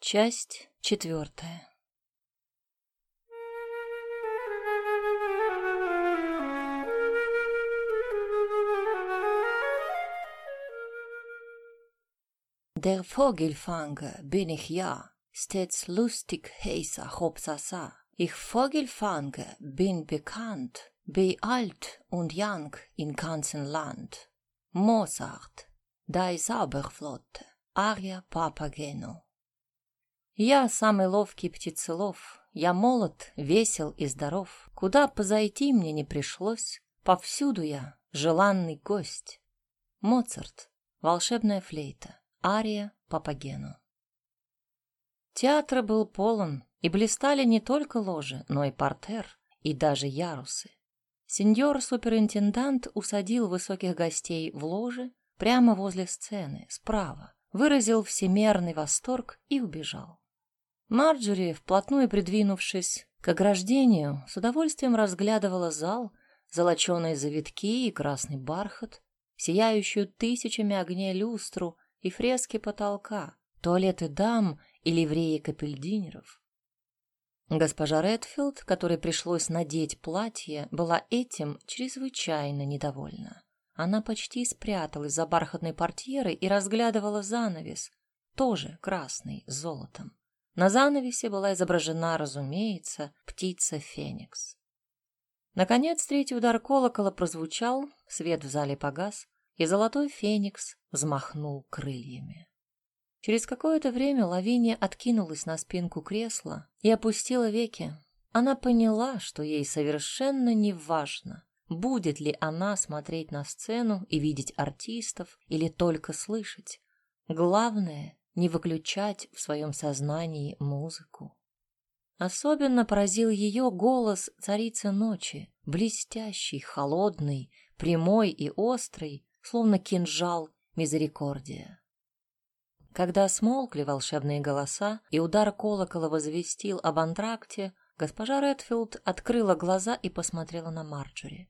Часть четвертая. Der Vogelfanger bin ich ja, stets lustig heißer Hopsasa. Ich Vogelfanger bin bekannt, bei alt und young in ganzen Land. Mozart, Die Zauberflotte, Ария Папагену. Я самый ловкий птицелов, я молод, весел и здоров. Куда позайти мне не пришлось, повсюду я желанный гость. Моцарт, волшебная флейта, Ария Папагену. Театр был полон, и блистали не только ложи, но и портер, и даже ярусы. Сеньор-суперинтендант усадил высоких гостей в ложе прямо возле сцены, справа, выразил всемерный восторг и убежал. Марджори, вплотную придвинувшись к ограждению, с удовольствием разглядывала зал, золоченые завитки и красный бархат, сияющую тысячами огней люстру и фрески потолка, туалеты дам и ливреи капельдинеров. Госпожа Редфилд, которой пришлось надеть платье, была этим чрезвычайно недовольна. Она почти спряталась за бархатной портьерой и разглядывала занавес, тоже красный, с золотом. На занавесе была изображена, разумеется, птица Феникс. Наконец третий удар колокола прозвучал, свет в зале погас, и золотой Феникс взмахнул крыльями. Через какое-то время Лавиния откинулась на спинку кресла и опустила веки. Она поняла, что ей совершенно не важно, будет ли она смотреть на сцену и видеть артистов или только слышать. Главное не выключать в своем сознании музыку. Особенно поразил ее голос царицы ночи, блестящий, холодный, прямой и острый, словно кинжал мизерикордия. Когда смолкли волшебные голоса и удар колокола возвестил об антракте, госпожа Редфилд открыла глаза и посмотрела на Марджори.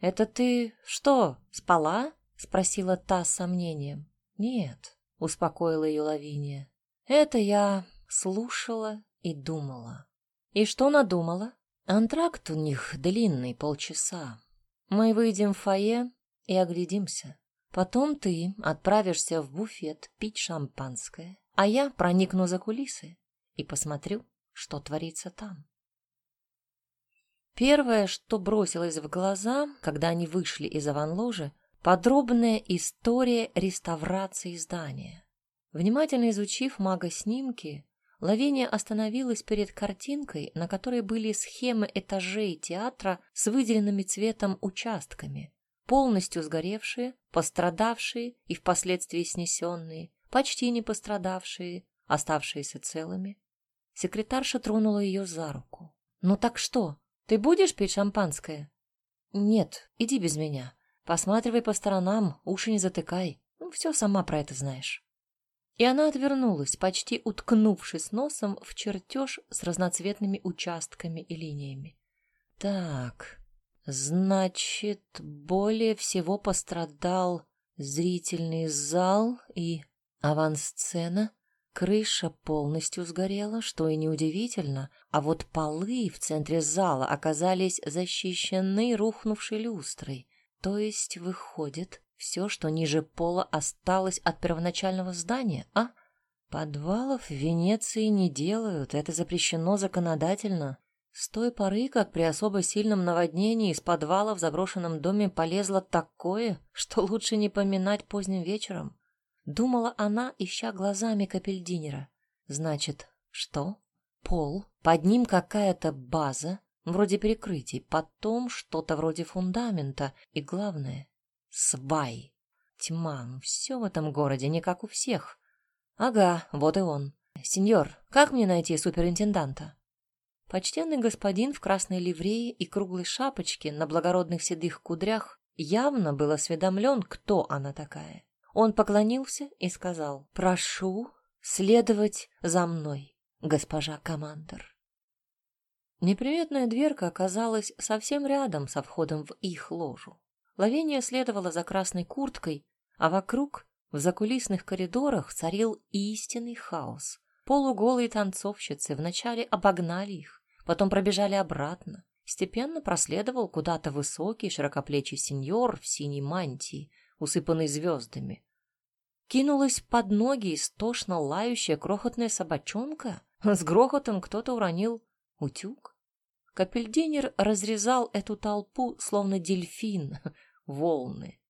«Это ты что, спала?» — спросила та с сомнением. «Нет, — успокоила ее Лавиния. «Это я слушала и думала». «И что надумала?» «Антракт у них длинный, полчаса. Мы выйдем в фойе и оглядимся. Потом ты отправишься в буфет пить шампанское, а я проникну за кулисы и посмотрю, что творится там». Первое, что бросилось в глаза, когда они вышли из аванложи, Подробная история реставрации здания. Внимательно изучив мага-снимки, Лавиния остановилась перед картинкой, на которой были схемы этажей театра с выделенными цветом участками, полностью сгоревшие, пострадавшие и впоследствии снесенные, почти не пострадавшие, оставшиеся целыми. Секретарша тронула ее за руку. «Ну так что, ты будешь пить шампанское?» «Нет, иди без меня. Посматривай по сторонам, уши не затыкай. Ну, все сама про это знаешь. И она отвернулась, почти уткнувшись носом в чертеж с разноцветными участками и линиями. Так, значит, более всего пострадал зрительный зал и авансцена. Крыша полностью сгорела, что и неудивительно, а вот полы в центре зала оказались защищены рухнувшей люстрой. То есть, выходит, все, что ниже пола, осталось от первоначального здания, а? Подвалов в Венеции не делают, это запрещено законодательно. С той поры, как при особо сильном наводнении из подвала в заброшенном доме полезло такое, что лучше не поминать поздним вечером. Думала она, ища глазами капельдинера. Значит, что? Пол, под ним какая-то база, вроде перекрытий, потом что-то вроде фундамента и, главное, свай. Тьма, ну все в этом городе не как у всех. Ага, вот и он. Сеньор, как мне найти суперинтенданта? Почтенный господин в красной ливрее и круглой шапочке на благородных седых кудрях явно был осведомлен, кто она такая. Он поклонился и сказал, «Прошу следовать за мной, госпожа командор». Неприметная дверка оказалась совсем рядом со входом в их ложу. Лавения следовала за красной курткой, а вокруг, в закулисных коридорах, царил истинный хаос. Полуголые танцовщицы вначале обогнали их, потом пробежали обратно. Степенно проследовал куда-то высокий широкоплечий сеньор в синей мантии, усыпанный звездами. Кинулась под ноги истошно лающая крохотная собачонка. С грохотом кто-то уронил утюг. Капельдинер разрезал эту толпу, словно дельфин, волны.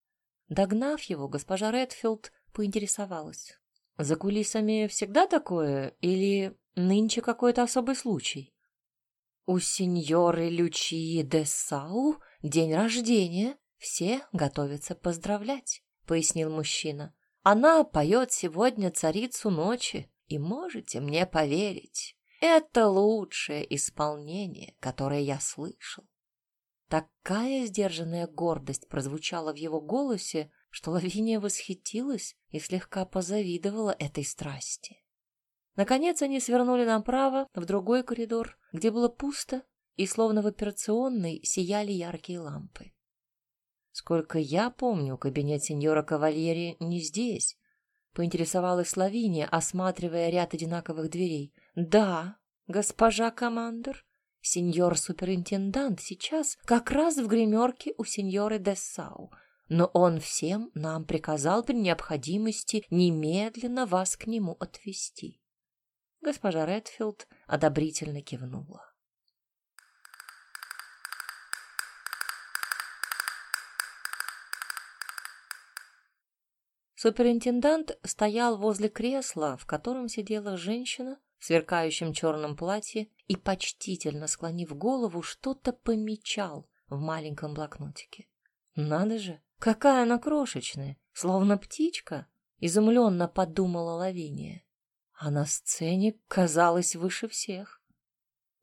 Догнав его, госпожа Редфилд поинтересовалась. «За кулисами всегда такое или нынче какой-то особый случай?» «У сеньоры Лючии де Сау день рождения. Все готовятся поздравлять», — пояснил мужчина. «Она поет сегодня царицу ночи, и можете мне поверить, это лучшее исполнение, которое я слышал». Такая сдержанная гордость прозвучала в его голосе, что Лавиния восхитилась и слегка позавидовала этой страсти. Наконец они свернули направо, в другой коридор, где было пусто, и словно в операционной сияли яркие лампы. Сколько я помню, кабинет сеньора Кавальери не здесь, поинтересовалась Лавиния, осматривая ряд одинаковых дверей. Да, госпожа командор, сеньор-суперинтендант сейчас как раз в гримерке у сеньоры Дессау, но он всем нам приказал при необходимости немедленно вас к нему отвезти. Госпожа Редфилд одобрительно кивнула. Суперинтендант стоял возле кресла, в котором сидела женщина сверкающем черном платье и, почтительно склонив голову, что-то помечал в маленьком блокнотике. «Надо же, какая она крошечная, словно птичка!» — изумленно подумала Лавиния а на сцене казалась выше всех.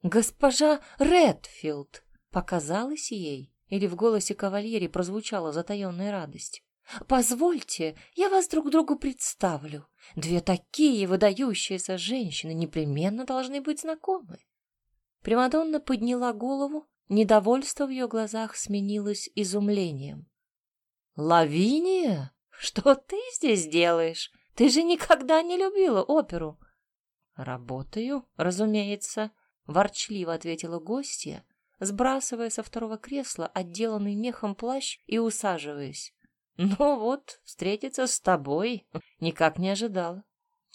«Госпожа Редфилд!» показалось ей, или в голосе кавальери прозвучала затаенная радость. «Позвольте, я вас друг другу представлю. Две такие выдающиеся женщины непременно должны быть знакомы». Примадонна подняла голову, недовольство в ее глазах сменилось изумлением. «Лавиния? Что ты здесь делаешь? Ты же никогда не любила оперу. Работаю, разумеется, ворчливо ответила гостья, сбрасывая со второго кресла отделанный мехом плащ и усаживаясь. Ну вот, встретиться с тобой никак не ожидала.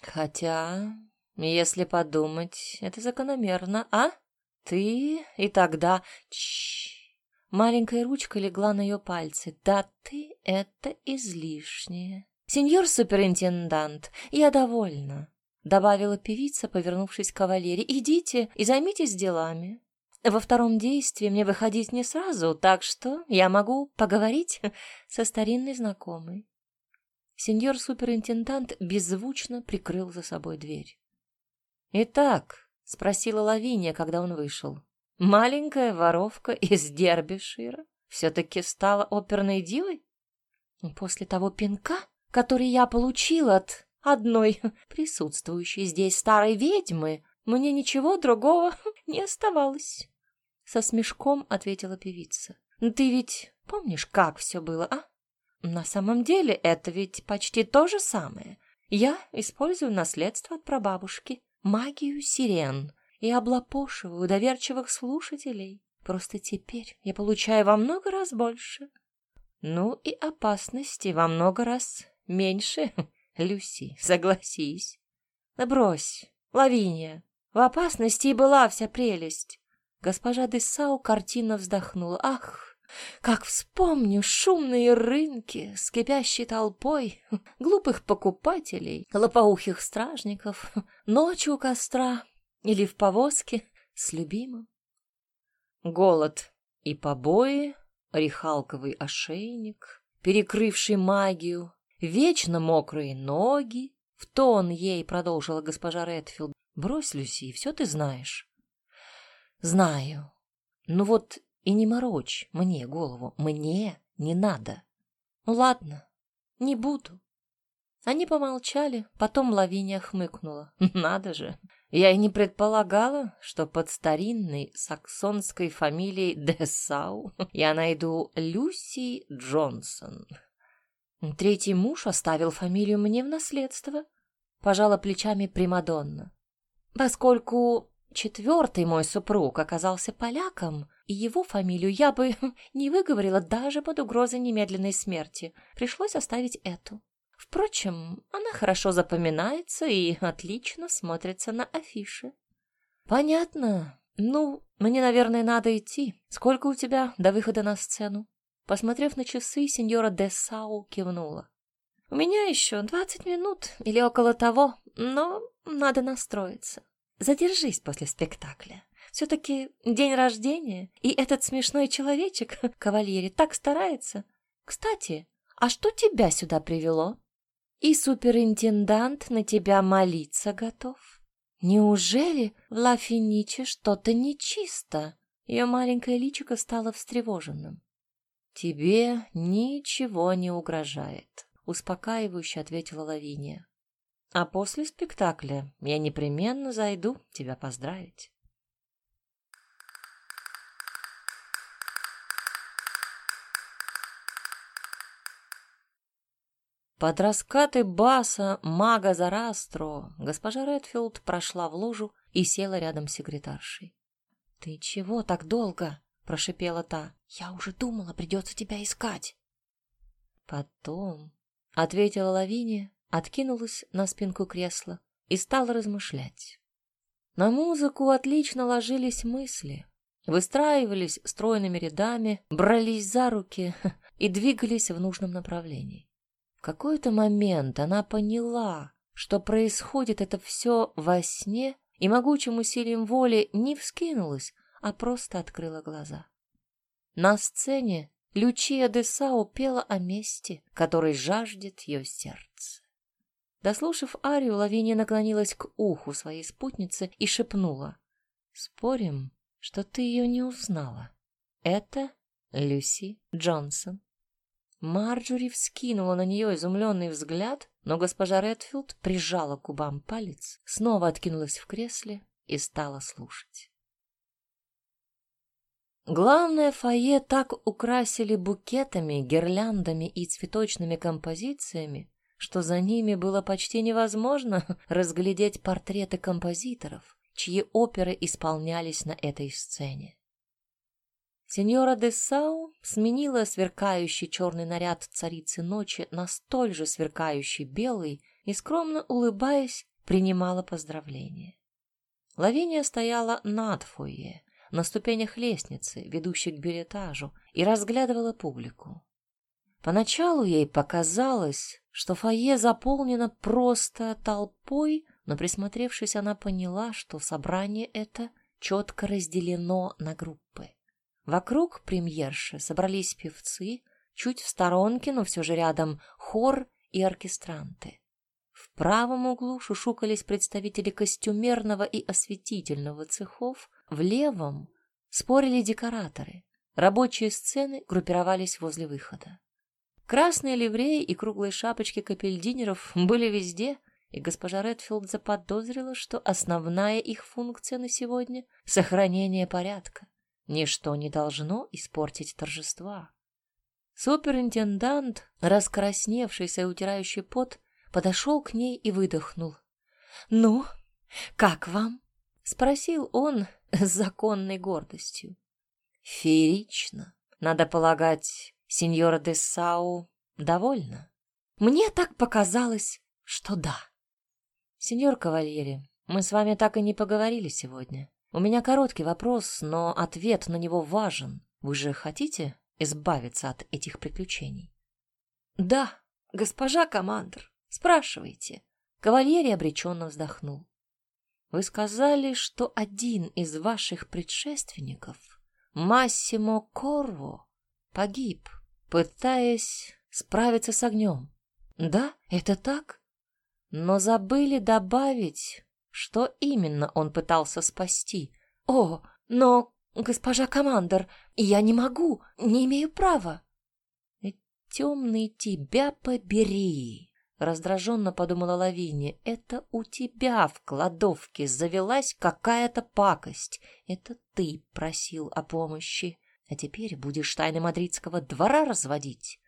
Хотя, если подумать, это закономерно, а? Ты и тогда... Чш. Маленькая ручка легла на ее пальцы. Да ты это излишнее. «Сеньор суперинтендант, я довольна», — добавила певица, повернувшись к кавалере. «Идите и займитесь делами. Во втором действии мне выходить не сразу, так что я могу поговорить со старинной знакомой». Сеньор суперинтендант беззвучно прикрыл за собой дверь. «Итак», — спросила Лавиния, когда он вышел, — «маленькая воровка из Дербишира все-таки стала оперной дивой?» «После того пинка?» который я получил от одной присутствующей здесь старой ведьмы, мне ничего другого не оставалось. Со смешком ответила певица. Ты ведь помнишь, как все было, а? На самом деле это ведь почти то же самое. Я использую наследство от прабабушки, магию сирен, и облапошиваю доверчивых слушателей. Просто теперь я получаю во много раз больше. Ну и опасности во много раз Меньше, Люси, согласись. Да брось, Лавиния, в опасности и была вся прелесть. Госпожа Десау картинно вздохнула. Ах, как вспомню шумные рынки с кипящей толпой, глупых покупателей, лопоухих стражников, ночью у костра или в повозке с любимым. Голод и побои, рехалковый ошейник, перекрывший магию, Вечно мокрые ноги. В тон ей продолжила госпожа Редфилд. Брось, Люси, все ты знаешь. Знаю. Ну вот и не морочь мне голову. Мне не надо. Ладно, не буду. Они помолчали, потом Лавиния хмыкнула. Надо же, я и не предполагала, что под старинной саксонской фамилией Десау я найду Люси Джонсон. Третий муж оставил фамилию мне в наследство. Пожала плечами Примадонна. Поскольку четвертый мой супруг оказался поляком, и его фамилию я бы не выговорила даже под угрозой немедленной смерти. Пришлось оставить эту. Впрочем, она хорошо запоминается и отлично смотрится на афише. Понятно. Ну, мне, наверное, надо идти. Сколько у тебя до выхода на сцену? Посмотрев на часы, сеньора де Сау кивнула. У меня еще двадцать минут или около того, но надо настроиться. Задержись после спектакля. Все-таки день рождения, и этот смешной человечек, кавальери, так старается. Кстати, а что тебя сюда привело? И суперинтендант на тебя молиться готов. Неужели в Лафиниче что-то нечисто? Ее маленькое личико стало встревоженным. Тебе ничего не угрожает, успокаивающе ответила Лавиния. А после спектакля я непременно зайду тебя поздравить. Под раскаты баса мага Зарастро госпожа Редфилд прошла в лужу и села рядом с секретаршей. — Ты чего так долго? — прошипела та. — Я уже думала, придется тебя искать. — Потом, — ответила Лавиния, откинулась на спинку кресла и стала размышлять. На музыку отлично ложились мысли, выстраивались стройными рядами, брались за руки и двигались в нужном направлении какой-то момент она поняла, что происходит это все во сне, и могучим усилием воли не вскинулась, а просто открыла глаза. На сцене Лючия де Сао пела о месте, которой жаждет ее сердце. Дослушав арию, Лавиния наклонилась к уху своей спутницы и шепнула. «Спорим, что ты ее не узнала. Это Люси Джонсон». Марджори вскинула на нее изумленный взгляд, но госпожа Редфилд прижала к губам палец, снова откинулась в кресле и стала слушать. Главное фойе так украсили букетами, гирляндами и цветочными композициями, что за ними было почти невозможно разглядеть портреты композиторов, чьи оперы исполнялись на этой сцене. Сеньора де Сау сменила сверкающий черный наряд царицы ночи на столь же сверкающий белый и, скромно улыбаясь, принимала поздравления. Лавиния стояла над фойе, на ступенях лестницы, ведущей к билетажу, и разглядывала публику. Поначалу ей показалось, что фойе заполнено просто толпой, но, присмотревшись, она поняла, что собрание это четко разделено на группы. Вокруг премьерши собрались певцы, чуть в сторонке, но все же рядом хор и оркестранты. В правом углу шушукались представители костюмерного и осветительного цехов, в левом спорили декораторы. Рабочие сцены группировались возле выхода. Красные ливреи и круглые шапочки капельдинеров были везде, и госпожа Редфилд заподозрила, что основная их функция на сегодня — сохранение порядка. Ничто не должно испортить торжества. Суперинтендант, раскрасневшийся и утирающий пот, подошел к ней и выдохнул. «Ну, как вам?» — спросил он с законной гордостью. «Феерично. Надо полагать, сеньора де Сау довольна?» «Мне так показалось, что да». «Сеньор Кавальери, мы с вами так и не поговорили сегодня. У меня короткий вопрос, но ответ на него важен. Вы же хотите избавиться от этих приключений? Да, госпожа командор, спрашивайте. Кавальери обреченно вздохнул. Вы сказали, что один из ваших предшественников, Массимо Корво, погиб, пытаясь справиться с огнем. Да, это так? Но забыли добавить, что именно он пытался спасти? О, но, госпожа командор, я не могу, не имею права. «Э, Темный тебя побери, раздраженно подумала Лавиния. Это у тебя в кладовке завелась какая-то пакость. Это ты просил о помощи, а теперь будешь тайны мадридского двора разводить.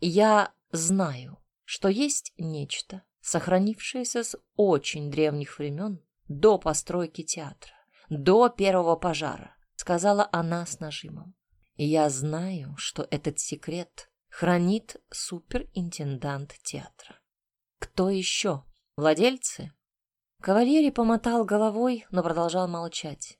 Я знаю, что есть нечто, сохранившееся с очень древних времен, до постройки театра, до первого пожара, сказала она с нажимом. Я знаю, что этот секрет хранит суперинтендант театра. Кто еще? Владельцы? Кавалерий помотал головой, но продолжал молчать.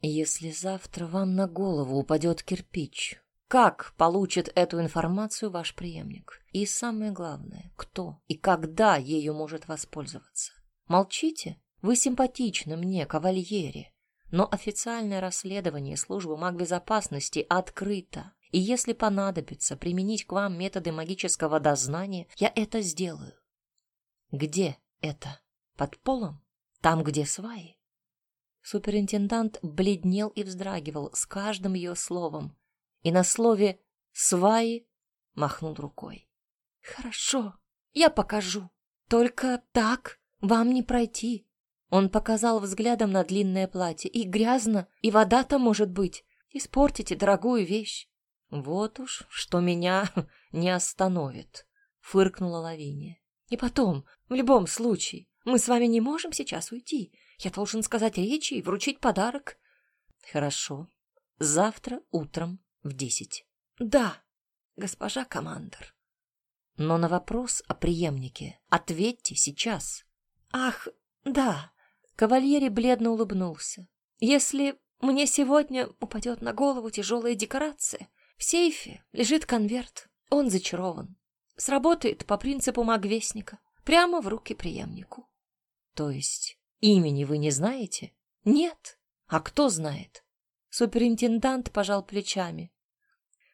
Если завтра вам на голову упадет кирпич, как получит эту информацию ваш преемник? И самое главное, кто и когда ею может воспользоваться? Молчите? Вы симпатичны мне, кавальере. Но официальное расследование службы магбезопасности открыто. И если понадобится применить к вам методы магического дознания, я это сделаю. Где это? Под полом? Там, где сваи? Суперинтендант бледнел и вздрагивал с каждым ее словом, и на слове «сваи» махнул рукой. «Хорошо, я покажу. Только так вам не пройти». Он показал взглядом на длинное платье. «И грязно, и вода-то может быть. Испортите дорогую вещь». «Вот уж, что меня не остановит», — фыркнула Лавиния. «И потом, в любом случае, мы с вами не можем сейчас уйти. Я должен сказать речи и вручить подарок. Хорошо. Завтра утром в десять. Да, госпожа командор. Но на вопрос о преемнике ответьте сейчас. Ах, да. Кавальери бледно улыбнулся. Если мне сегодня упадет на голову тяжелая декорация, в сейфе лежит конверт. Он зачарован. Сработает по принципу магвестника. Прямо в руки преемнику. То есть Имени вы не знаете? Нет. А кто знает? Суперинтендант пожал плечами.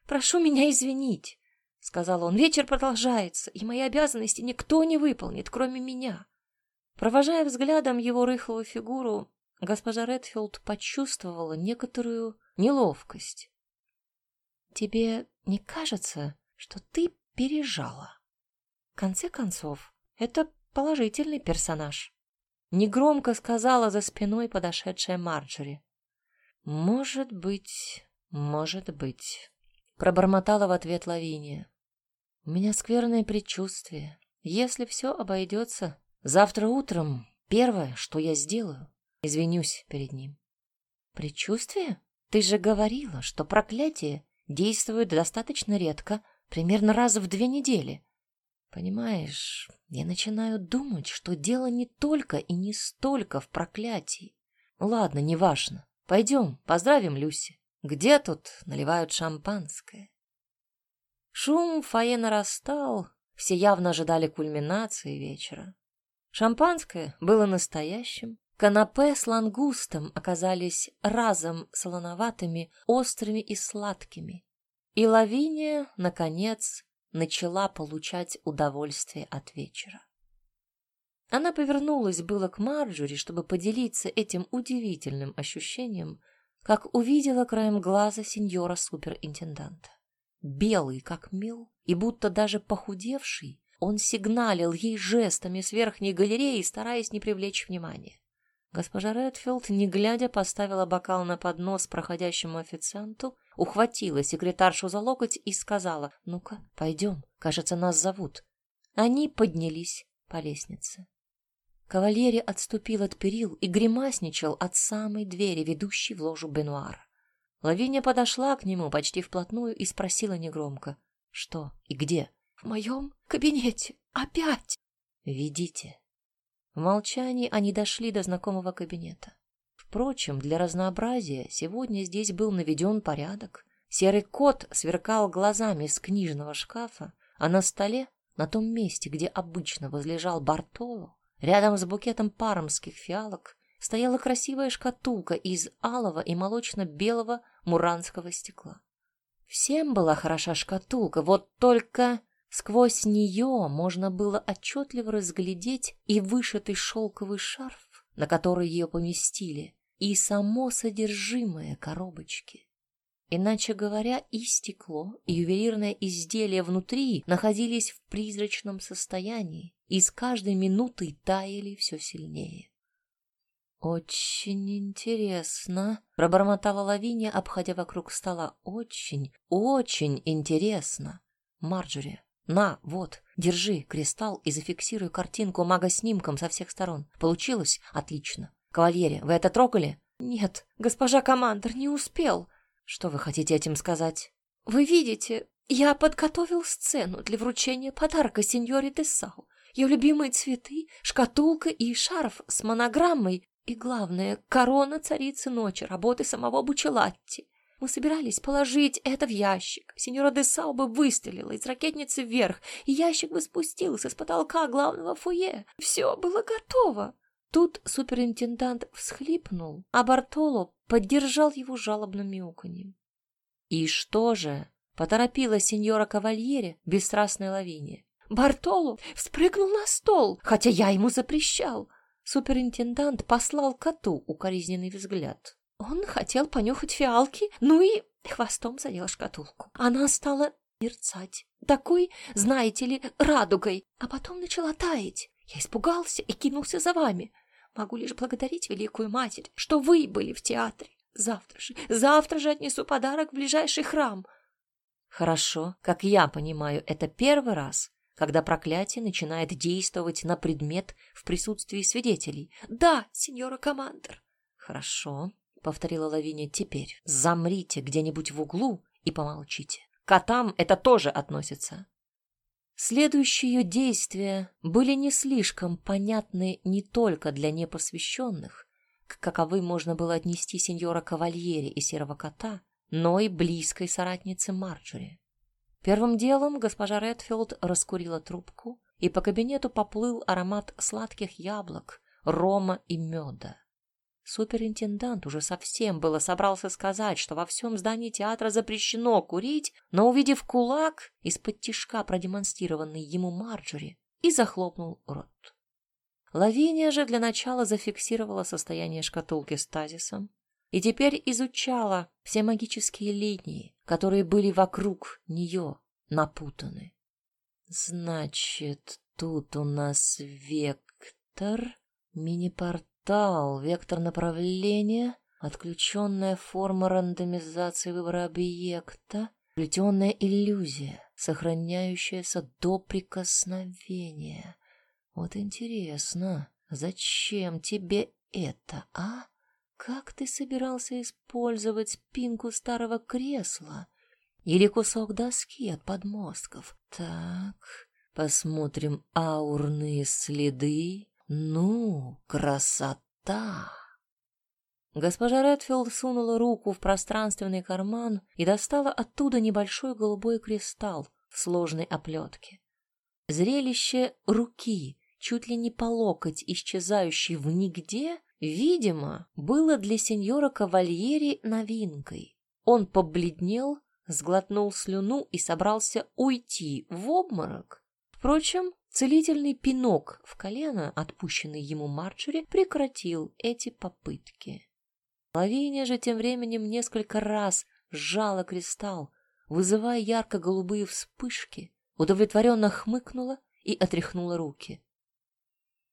Прошу меня извинить, сказал он. Вечер продолжается, и мои обязанности никто не выполнит, кроме меня. Провожая взглядом его рыхлую фигуру, госпожа Редфилд почувствовала некоторую неловкость. Тебе не кажется, что ты пережала? В конце концов, это положительный персонаж. Негромко сказала за спиной подошедшая Марджори. «Может быть, может быть», — пробормотала в ответ Лавиния. «У меня скверное предчувствие. Если все обойдется, завтра утром первое, что я сделаю, извинюсь перед ним». «Предчувствие? Ты же говорила, что проклятие действует достаточно редко, примерно раз в две недели. Понимаешь, я начинаю думать, что дело не только и не столько в проклятии. Ладно, неважно. Пойдем, поздравим Люси. Где тут наливают шампанское? Шум в фойе нарастал, все явно ожидали кульминации вечера. Шампанское было настоящим. Канапе с лангустом оказались разом солоноватыми, острыми и сладкими. И Лавиния, наконец, начала получать удовольствие от вечера. Она повернулась было к Марджори, чтобы поделиться этим удивительным ощущением, как увидела краем глаза сеньора-суперинтенданта. Белый, как мел, и будто даже похудевший, он сигналил ей жестами с верхней галереи, стараясь не привлечь внимания. Госпожа Редфилд, не глядя, поставила бокал на поднос проходящему официанту, ухватила секретаршу за локоть и сказала, «Ну-ка, пойдем, кажется, нас зовут». Они поднялись по лестнице. Кавалери отступил от перил и гримасничал от самой двери, ведущей в ложу Бенуара. Лавиния подошла к нему почти вплотную и спросила негромко, «Что и где?» «В моем кабинете. Опять!» «Ведите». В молчании они дошли до знакомого кабинета. Впрочем, для разнообразия сегодня здесь был наведен порядок. Серый кот сверкал глазами с книжного шкафа, а на столе, на том месте, где обычно возлежал Бартоло, рядом с букетом пармских фиалок, стояла красивая шкатулка из алого и молочно-белого муранского стекла. Всем была хороша шкатулка, вот только Сквозь нее можно было отчетливо разглядеть и вышитый шелковый шарф, на который ее поместили, и само содержимое коробочки. Иначе говоря, и стекло, и ювелирное изделие внутри находились в призрачном состоянии и с каждой минутой таяли все сильнее. «Очень интересно», — пробормотала Лавиния, обходя вокруг стола. «Очень, очень интересно. Марджори, На, вот, держи кристалл и зафиксируй картинку мага-снимком со всех сторон. Получилось? Отлично. Кавальере, вы это трогали? Нет, госпожа командор, не успел. Что вы хотите этим сказать? Вы видите, я подготовил сцену для вручения подарка сеньоре Десау. Ее любимые цветы, шкатулка и шарф с монограммой. И главное, корона царицы ночи, работы самого Бучелатти. Мы собирались положить это в ящик. Сеньора Десау бы выстрелила из ракетницы вверх, и ящик бы спустился с потолка главного фойе. Все было готово. Тут суперинтендант всхлипнул, а Бартоло поддержал его жалобным мяуканьем. «И что же?» — поторопила сеньора Кавальере бесстрастной лавине. Бартоло вспрыгнул на стол, хотя я ему запрещал. Суперинтендант послал коту укоризненный взгляд. Он хотел понюхать фиалки, ну и хвостом задел шкатулку. Она стала мерцать, такой, знаете ли, радугой, а потом начала таять. Я испугался и кинулся за вами. Могу лишь благодарить великую матерь, что вы были в театре. Завтра же, завтра же отнесу подарок в ближайший храм. Хорошо, как я понимаю, это первый раз, когда проклятие начинает действовать на предмет в присутствии свидетелей. Да, сеньора командор. Хорошо, повторила Лавиния теперь. Замрите где-нибудь в углу и помолчите. Котам это тоже относится. Следующие действия были не слишком понятны не только для непосвященных, к каковым можно было отнести сеньора Кавальери и серого кота, но и близкой соратницы Марджори. Первым делом госпожа Редфилд раскурила трубку, и по кабинету поплыл аромат сладких яблок, рома и меда. Суперинтендант уже совсем было собрался сказать, что во всем здании театра запрещено курить, но, увидев кулак, из-под тишка продемонстрированный ему Марджори, и захлопнул рот. Лавиния же для начала зафиксировала состояние шкатулки стазисом и теперь изучала все магические линии, которые были вокруг нее напутаны. Значит, тут у нас вектор, мини-порт Тал, вектор направления, отключенная форма рандомизации выбора объекта, плетенная иллюзия, сохраняющаяся до прикосновения. Вот интересно, зачем тебе это, а? Как ты собирался использовать спинку старого кресла или кусок доски от подмостков? Так, посмотрим аурные следы ну, красота! Госпожа Редфилд сунула руку в пространственный карман и достала оттуда небольшой голубой кристалл в сложной оплетке. Зрелище руки, чуть ли не по локоть исчезающей в нигде, видимо, было для сеньора Кавальери новинкой. Он побледнел, сглотнул слюну и собрался уйти в обморок. Впрочем, Целительный пинок в колено, отпущенный ему Марджори, прекратил эти попытки. Лавиния же тем временем несколько раз сжала кристалл, вызывая ярко-голубые вспышки, удовлетворенно хмыкнула и отряхнула руки.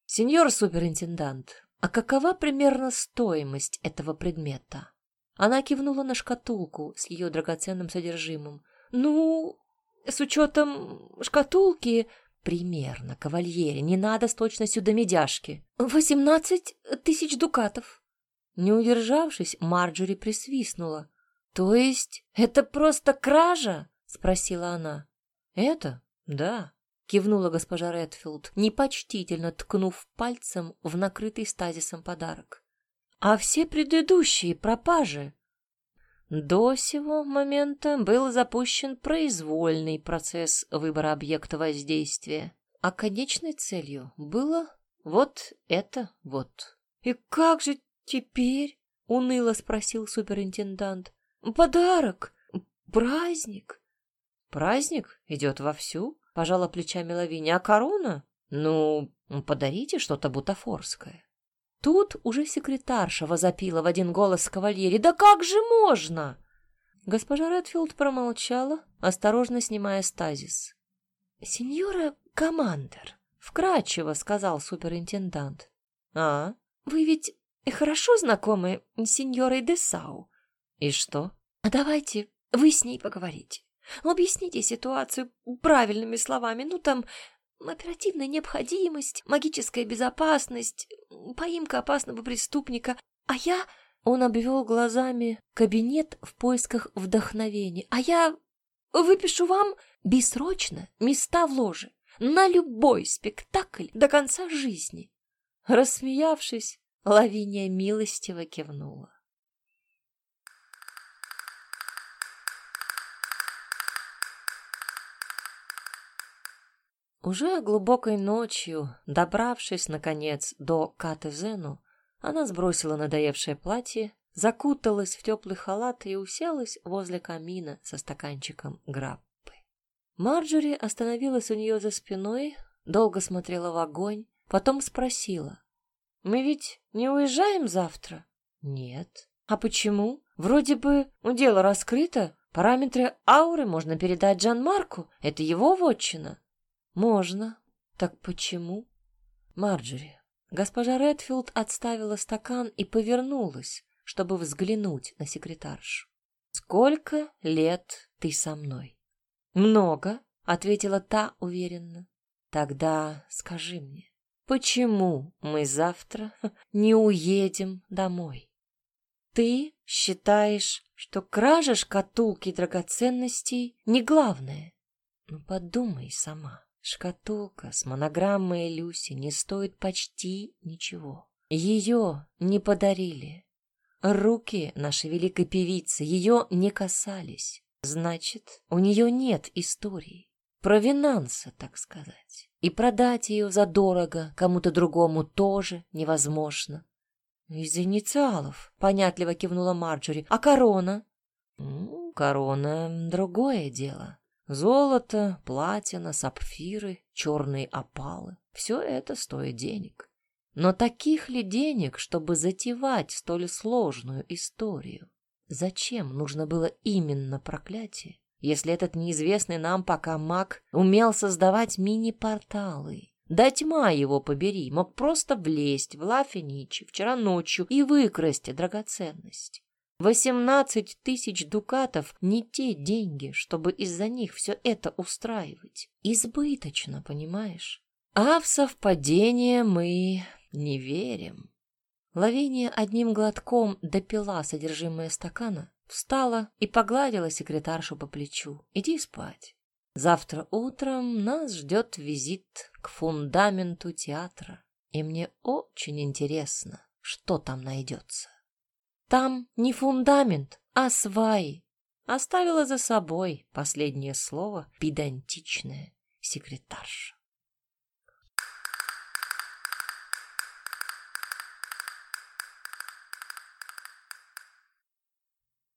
«Сеньор суперинтендант, а какова примерно стоимость этого предмета?» Она кивнула на шкатулку с ее драгоценным содержимым. «Ну, с учетом шкатулки Примерно, кавальере, не надо с точностью до медяшки. Восемнадцать тысяч дукатов. Не удержавшись, Марджори присвистнула. То есть это просто кража? Спросила она. Это? Да. Кивнула госпожа Редфилд, непочтительно ткнув пальцем в накрытый стазисом подарок. А все предыдущие пропажи до сего момента был запущен произвольный процесс выбора объекта воздействия, а конечной целью было вот это вот. «И как же теперь?» — уныло спросил суперинтендант. «Подарок! Праздник!» «Праздник идет вовсю», — пожала плечами Лавиния. «А корона? Ну, подарите что-то бутафорское». Тут уже секретарша возопила в один голос кавальери. «Да как же можно?» Госпожа Редфилд промолчала, осторожно снимая стазис. «Сеньора командор», — вкратчиво сказал суперинтендант. «А? Вы ведь хорошо знакомы с сеньорой Десау?» «И что?» «А давайте вы с ней поговорите. Объясните ситуацию правильными словами. Ну, там, оперативная необходимость, магическая безопасность, поимка опасного преступника. А я... Он обвел глазами кабинет в поисках вдохновения. А я выпишу вам бессрочно места в ложе на любой спектакль до конца жизни. Рассмеявшись, Лавиния милостиво кивнула. Уже глубокой ночью, добравшись, наконец, до Катезену, она сбросила надоевшее платье, закуталась в теплый халат и уселась возле камина со стаканчиком граппы. Марджори остановилась у нее за спиной, долго смотрела в огонь, потом спросила. «Мы ведь не уезжаем завтра?» «Нет». «А почему? Вроде бы дело раскрыто, параметры ауры можно передать Джан Марку, это его вотчина». «Можно. Так почему?» «Марджори». Госпожа Редфилд отставила стакан и повернулась, чтобы взглянуть на секретаршу. «Сколько лет ты со мной?» «Много», — ответила та уверенно. «Тогда скажи мне, почему мы завтра не уедем домой?» «Ты считаешь, что кража шкатулки драгоценностей не главное?» «Ну, подумай сама». Шкатулка с монограммой Люси не стоит почти ничего. Ее не подарили. Руки нашей великой певицы ее не касались. Значит, у нее нет истории. Провинанса, так сказать. И продать ее задорого кому-то другому тоже невозможно. Из инициалов, понятливо кивнула Марджори. А корона? Ну, корона — другое дело. Золото, платина, сапфиры, черные опалы — все это стоит денег. Но таких ли денег, чтобы затевать столь сложную историю? Зачем нужно было именно проклятие, если этот неизвестный нам пока маг умел создавать мини-порталы? Да тьма его побери, мог просто влезть в Лафиничи вчера ночью и выкрасть драгоценность. Восемнадцать тысяч дукатов — не те деньги, чтобы из-за них все это устраивать. Избыточно, понимаешь? А в совпадение мы не верим. Лавиния одним глотком допила содержимое стакана, встала и погладила секретаршу по плечу. Иди спать. Завтра утром нас ждет визит к фундаменту театра, и мне очень интересно, что там найдется. Там не фундамент, а сваи. Оставила за собой последнее слово педантичная секретарша.